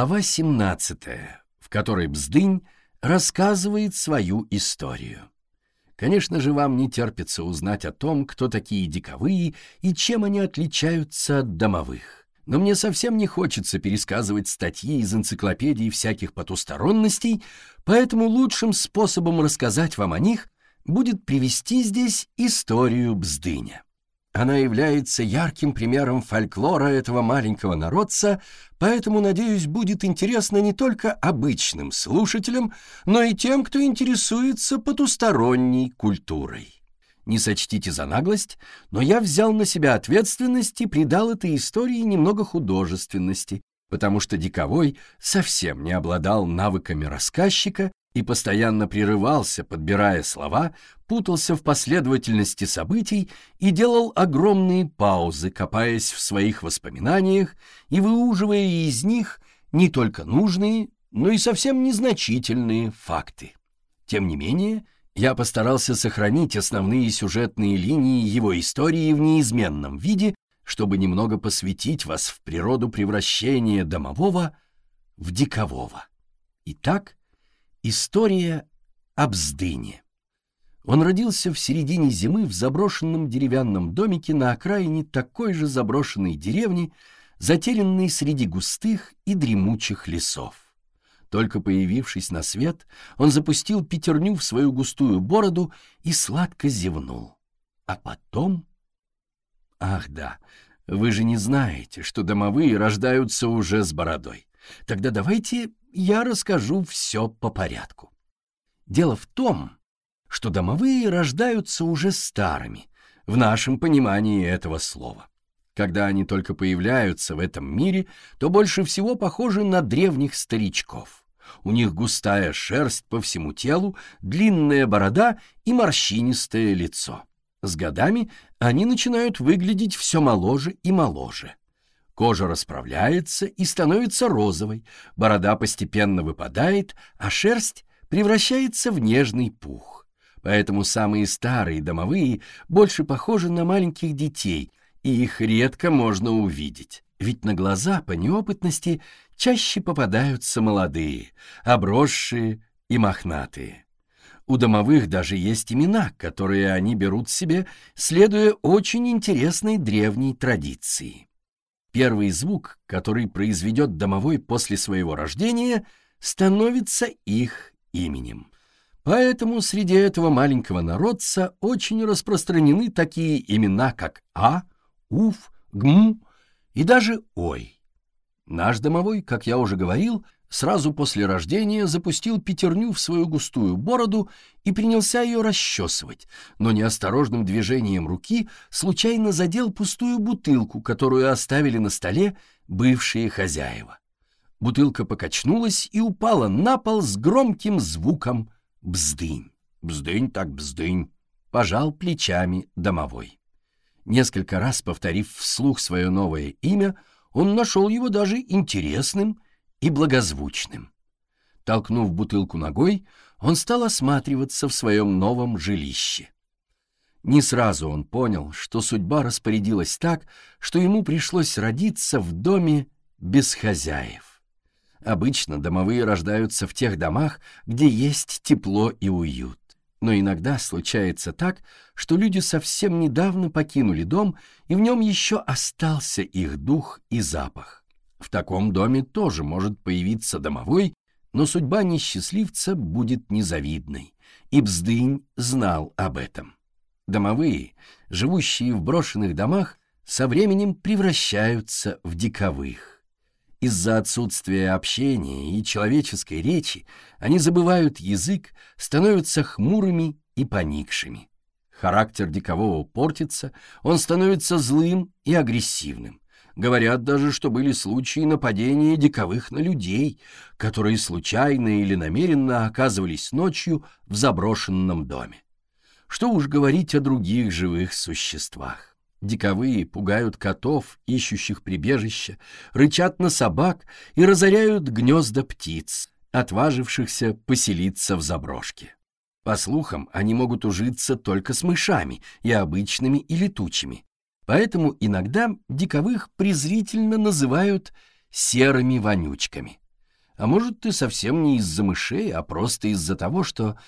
Глава 17, в которой Бздынь рассказывает свою историю. Конечно же, вам не терпится узнать о том, кто такие диковые и чем они отличаются от домовых. Но мне совсем не хочется пересказывать статьи из энциклопедий всяких потусторонностей, поэтому лучшим способом рассказать вам о них будет привести здесь историю Бздыня. Она является ярким примером фольклора этого маленького народца, поэтому, надеюсь, будет интересно не только обычным слушателям, но и тем, кто интересуется потусторонней культурой. Не сочтите за наглость, но я взял на себя ответственность и придал этой истории немного художественности, потому что Диковой совсем не обладал навыками рассказчика и постоянно прерывался, подбирая слова, путался в последовательности событий и делал огромные паузы, копаясь в своих воспоминаниях и выуживая из них не только нужные, но и совсем незначительные факты. Тем не менее, я постарался сохранить основные сюжетные линии его истории в неизменном виде, чтобы немного посвятить вас в природу превращения домового в дикового. Итак, История об Бздыне. Он родился в середине зимы в заброшенном деревянном домике на окраине такой же заброшенной деревни, затерянной среди густых и дремучих лесов. Только появившись на свет, он запустил пятерню в свою густую бороду и сладко зевнул. А потом... Ах да, вы же не знаете, что домовые рождаются уже с бородой. Тогда давайте я расскажу все по порядку. Дело в том, что домовые рождаются уже старыми, в нашем понимании этого слова. Когда они только появляются в этом мире, то больше всего похожи на древних старичков. У них густая шерсть по всему телу, длинная борода и морщинистое лицо. С годами они начинают выглядеть все моложе и моложе. Кожа расправляется и становится розовой, борода постепенно выпадает, а шерсть превращается в нежный пух. Поэтому самые старые домовые больше похожи на маленьких детей, и их редко можно увидеть. Ведь на глаза по неопытности чаще попадаются молодые, обросшие и мохнатые. У домовых даже есть имена, которые они берут себе, следуя очень интересной древней традиции. Первый звук, который произведет домовой после своего рождения, становится их именем. Поэтому среди этого маленького народца очень распространены такие имена, как А, Уф, Гм и даже Ой. Наш домовой, как я уже говорил, сразу после рождения запустил пятерню в свою густую бороду и принялся ее расчесывать, но неосторожным движением руки случайно задел пустую бутылку, которую оставили на столе бывшие хозяева. Бутылка покачнулась и упала на пол с громким звуком «бздынь». «Бздынь так бздынь», — пожал плечами домовой. Несколько раз повторив вслух свое новое имя, он нашел его даже интересным и благозвучным. Толкнув бутылку ногой, он стал осматриваться в своем новом жилище. Не сразу он понял, что судьба распорядилась так, что ему пришлось родиться в доме без хозяев. Обычно домовые рождаются в тех домах, где есть тепло и уют. Но иногда случается так, что люди совсем недавно покинули дом, и в нем еще остался их дух и запах. В таком доме тоже может появиться домовой, но судьба несчастливца будет незавидной, и Бздынь знал об этом. Домовые, живущие в брошенных домах, со временем превращаются в диковых. Из-за отсутствия общения и человеческой речи они забывают язык, становятся хмурыми и поникшими. Характер дикового портится, он становится злым и агрессивным. Говорят даже, что были случаи нападения диковых на людей, которые случайно или намеренно оказывались ночью в заброшенном доме. Что уж говорить о других живых существах. Диковые пугают котов, ищущих прибежища, рычат на собак и разоряют гнезда птиц, отважившихся поселиться в заброшке. По слухам, они могут ужиться только с мышами, и обычными, и летучими. Поэтому иногда диковых презрительно называют серыми вонючками. А может, ты совсем не из-за мышей, а просто из-за того, что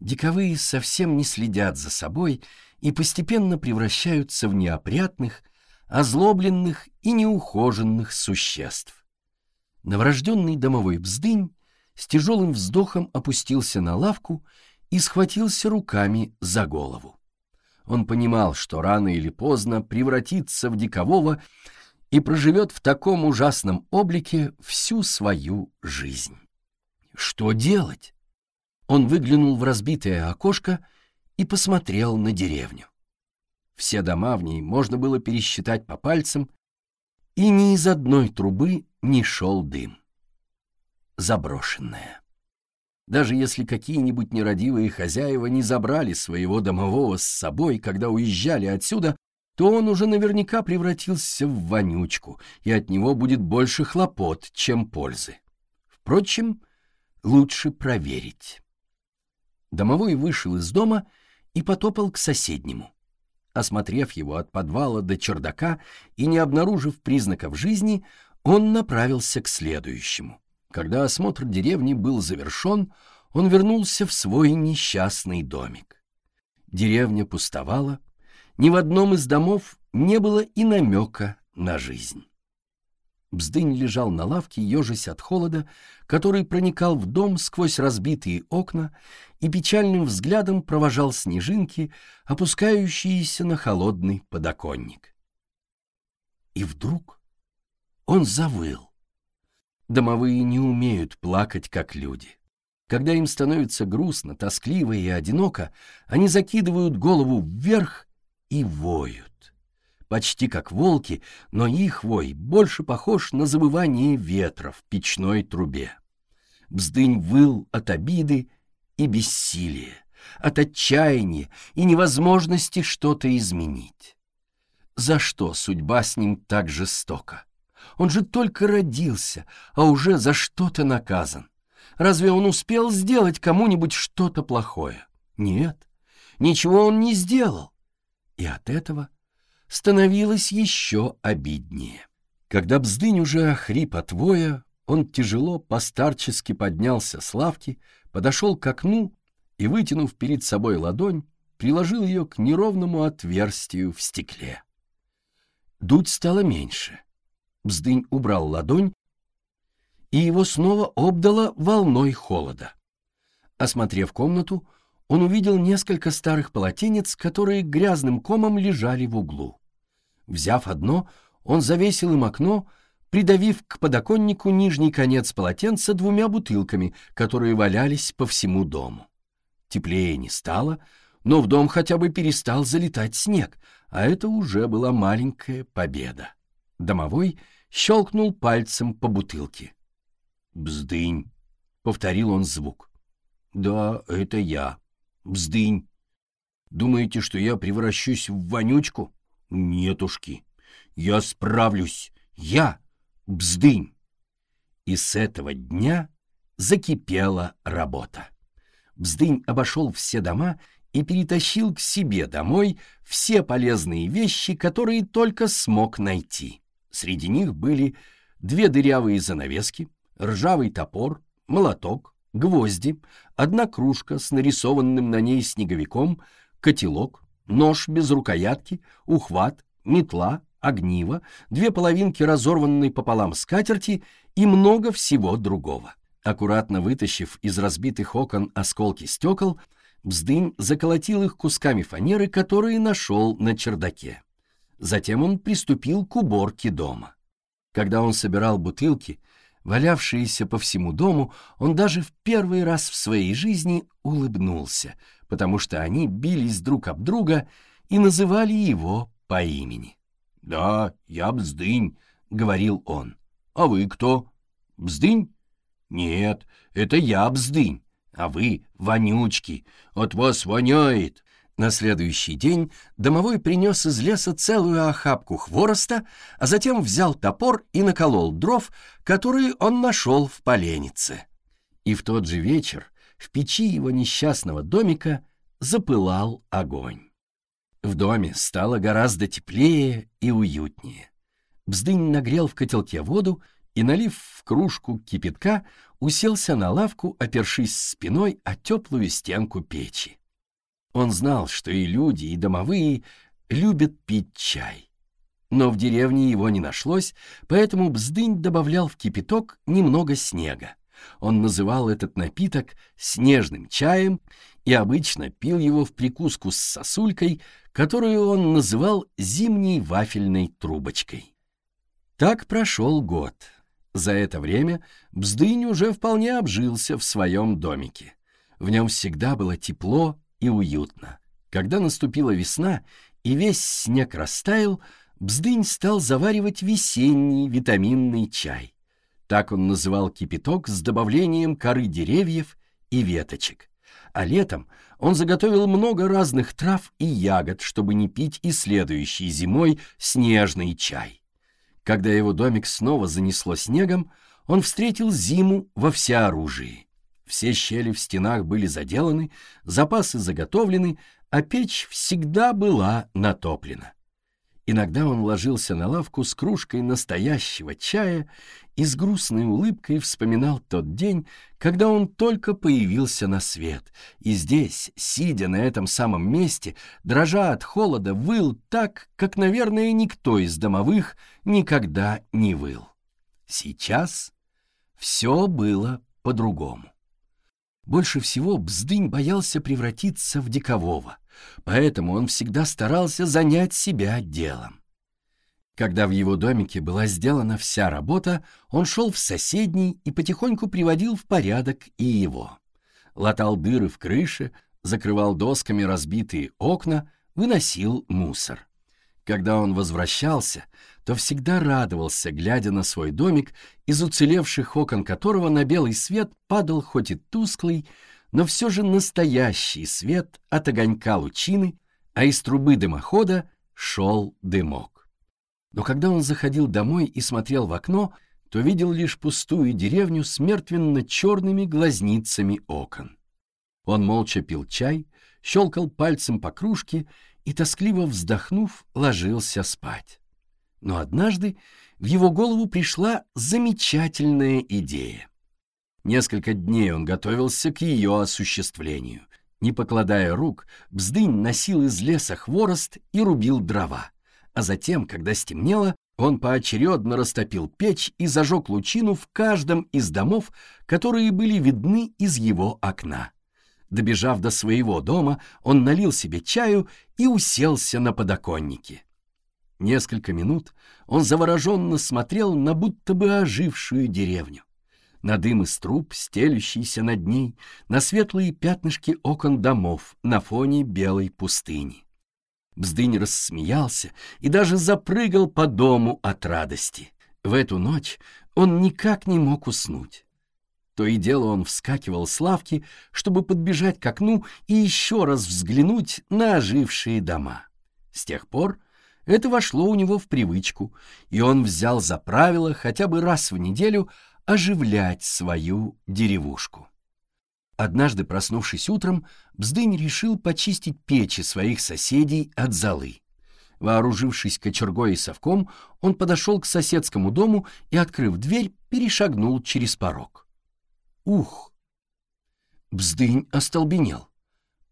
диковые совсем не следят за собой и постепенно превращаются в неопрятных, озлобленных и неухоженных существ. Новорожденный домовой бздынь с тяжелым вздохом опустился на лавку и схватился руками за голову. Он понимал, что рано или поздно превратится в дикового и проживет в таком ужасном облике всю свою жизнь. Что делать? Он выглянул в разбитое окошко и посмотрел на деревню. Все дома в ней можно было пересчитать по пальцам, и ни из одной трубы не шел дым. Заброшенная. Даже если какие-нибудь нерадивые хозяева не забрали своего домового с собой, когда уезжали отсюда, то он уже наверняка превратился в вонючку, и от него будет больше хлопот, чем пользы. Впрочем, лучше проверить. Домовой вышел из дома и потопал к соседнему. Осмотрев его от подвала до чердака и не обнаружив признаков жизни, он направился к следующему. Когда осмотр деревни был завершен, он вернулся в свой несчастный домик. Деревня пустовала, ни в одном из домов не было и намека на жизнь. Бздынь лежал на лавке, ежась от холода, который проникал в дом сквозь разбитые окна и печальным взглядом провожал снежинки, опускающиеся на холодный подоконник. И вдруг он завыл. Домовые не умеют плакать, как люди. Когда им становится грустно, тоскливо и одиноко, они закидывают голову вверх и воют. Почти как волки, но их вой больше похож на забывание ветра в печной трубе. Бздынь выл от обиды и бессилия, от отчаяния и невозможности что-то изменить. За что судьба с ним так жестока? Он же только родился, а уже за что-то наказан. Разве он успел сделать кому-нибудь что-то плохое? Нет, ничего он не сделал. И от этого становилось еще обиднее. Когда Бздынь уже охрип от воя, он тяжело постарчески поднялся с лавки, подошел к окну и, вытянув перед собой ладонь, приложил ее к неровному отверстию в стекле. Дуть стало меньше — Бздынь убрал ладонь, и его снова обдало волной холода. Осмотрев комнату, он увидел несколько старых полотенец, которые грязным комом лежали в углу. Взяв одно, он завесил им окно, придавив к подоконнику нижний конец полотенца двумя бутылками, которые валялись по всему дому. Теплее не стало, но в дом хотя бы перестал залетать снег, а это уже была маленькая победа. Домовой щелкнул пальцем по бутылке. «Бздынь», — повторил он звук. «Да, это я. Бздынь. Думаете, что я превращусь в вонючку? Нетушки. Я справлюсь. Я Бздынь». И с этого дня закипела работа. Бздынь обошел все дома и перетащил к себе домой все полезные вещи, которые только смог найти. Среди них были две дырявые занавески, ржавый топор, молоток, гвозди, одна кружка с нарисованным на ней снеговиком, котелок, нож без рукоятки, ухват, метла, огниво, две половинки разорванной пополам скатерти и много всего другого. Аккуратно вытащив из разбитых окон осколки стекол, Бздынь заколотил их кусками фанеры, которые нашел на чердаке. Затем он приступил к уборке дома. Когда он собирал бутылки, валявшиеся по всему дому, он даже в первый раз в своей жизни улыбнулся, потому что они бились друг об друга и называли его по имени. «Да, я Бздынь», — говорил он. «А вы кто? Бздынь?» «Нет, это я Бздынь, а вы вонючки, от вас воняет». На следующий день домовой принес из леса целую охапку хвороста, а затем взял топор и наколол дров, которые он нашел в поленнице. И в тот же вечер в печи его несчастного домика запылал огонь. В доме стало гораздо теплее и уютнее. Бздынь нагрел в котелке воду и, налив в кружку кипятка, уселся на лавку, опершись спиной о теплую стенку печи. Он знал, что и люди, и домовые любят пить чай. Но в деревне его не нашлось, поэтому Бздынь добавлял в кипяток немного снега. Он называл этот напиток снежным чаем и обычно пил его в прикуску с сосулькой, которую он называл зимней вафельной трубочкой. Так прошел год. За это время Бздынь уже вполне обжился в своем домике. В нем всегда было тепло и уютно. Когда наступила весна и весь снег растаял, Бздынь стал заваривать весенний витаминный чай. Так он называл кипяток с добавлением коры деревьев и веточек. А летом он заготовил много разных трав и ягод, чтобы не пить и следующей зимой снежный чай. Когда его домик снова занесло снегом, он встретил зиму во всеоружии. Все щели в стенах были заделаны, запасы заготовлены, а печь всегда была натоплена. Иногда он ложился на лавку с кружкой настоящего чая и с грустной улыбкой вспоминал тот день, когда он только появился на свет, и здесь, сидя на этом самом месте, дрожа от холода, выл так, как, наверное, никто из домовых никогда не выл. Сейчас все было по-другому. Больше всего Бздынь боялся превратиться в дикового, поэтому он всегда старался занять себя делом. Когда в его домике была сделана вся работа, он шел в соседний и потихоньку приводил в порядок и его. Латал дыры в крыше, закрывал досками разбитые окна, выносил мусор. Когда он возвращался, то всегда радовался, глядя на свой домик, из уцелевших окон которого на белый свет падал хоть и тусклый, но все же настоящий свет от огонька лучины, а из трубы дымохода шел дымок. Но когда он заходил домой и смотрел в окно, то видел лишь пустую деревню с мертвенно-черными глазницами окон. Он молча пил чай, щелкал пальцем по кружке и, тоскливо вздохнув, ложился спать. Но однажды в его голову пришла замечательная идея. Несколько дней он готовился к ее осуществлению. Не покладая рук, Бздынь носил из леса хворост и рубил дрова. А затем, когда стемнело, он поочередно растопил печь и зажег лучину в каждом из домов, которые были видны из его окна. Добежав до своего дома, он налил себе чаю и уселся на подоконнике. Несколько минут он завороженно смотрел на будто бы ожившую деревню. На дым из труб, стелющийся над ней, на светлые пятнышки окон домов на фоне белой пустыни. Бздынь рассмеялся и даже запрыгал по дому от радости. В эту ночь он никак не мог уснуть. То и дело он вскакивал с лавки, чтобы подбежать к окну и еще раз взглянуть на ожившие дома. С тех пор это вошло у него в привычку, и он взял за правило хотя бы раз в неделю оживлять свою деревушку. Однажды, проснувшись утром, Бздынь решил почистить печи своих соседей от золы. Вооружившись кочергой и совком, он подошел к соседскому дому и, открыв дверь, перешагнул через порог. Ух! Бздынь остолбенел.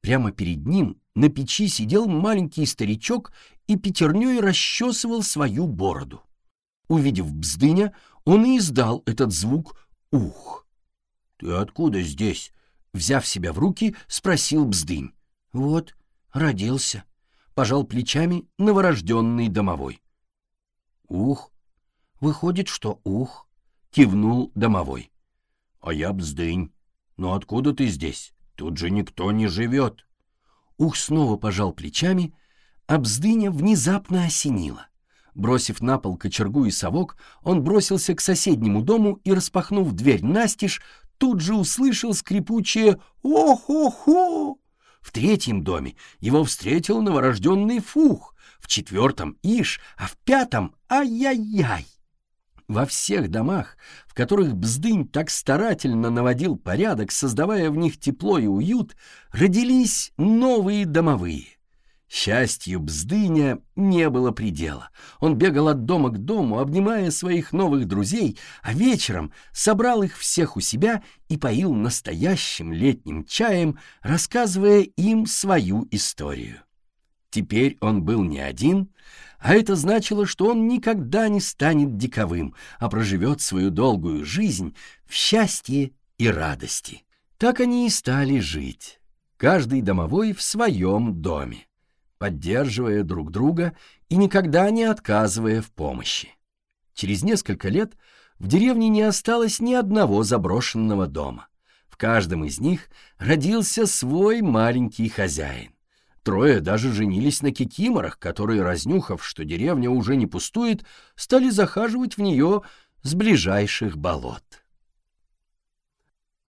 Прямо перед ним на печи сидел маленький старичок и пятерней расчесывал свою бороду. Увидев Бздыня, он и издал этот звук «ух». «Ты откуда здесь?» Взяв себя в руки, спросил Бздынь. «Вот, родился», — пожал плечами новорожденный домовой. «Ух, выходит, что ух», — кивнул домовой. «А я Бздынь. Но откуда ты здесь? Тут же никто не живет». Ух снова пожал плечами, а Бздыня внезапно осенило. Бросив на пол кочергу и совок, он бросился к соседнему дому и, распахнув дверь настежь, тут же услышал скрипучее «Ох-ох-ох!». В третьем доме его встретил новорожденный Фух, в четвертом — Иш, а в пятом — Ай-яй-яй. Во всех домах, в которых Бздынь так старательно наводил порядок, создавая в них тепло и уют, родились новые домовые. Счастью Бздыня не было предела. Он бегал от дома к дому, обнимая своих новых друзей, а вечером собрал их всех у себя и поил настоящим летним чаем, рассказывая им свою историю. Теперь он был не один, а это значило, что он никогда не станет диковым, а проживет свою долгую жизнь в счастье и радости. Так они и стали жить, каждый домовой в своем доме поддерживая друг друга и никогда не отказывая в помощи. Через несколько лет в деревне не осталось ни одного заброшенного дома. В каждом из них родился свой маленький хозяин. Трое даже женились на кикиморах, которые, разнюхав, что деревня уже не пустует, стали захаживать в нее с ближайших болот.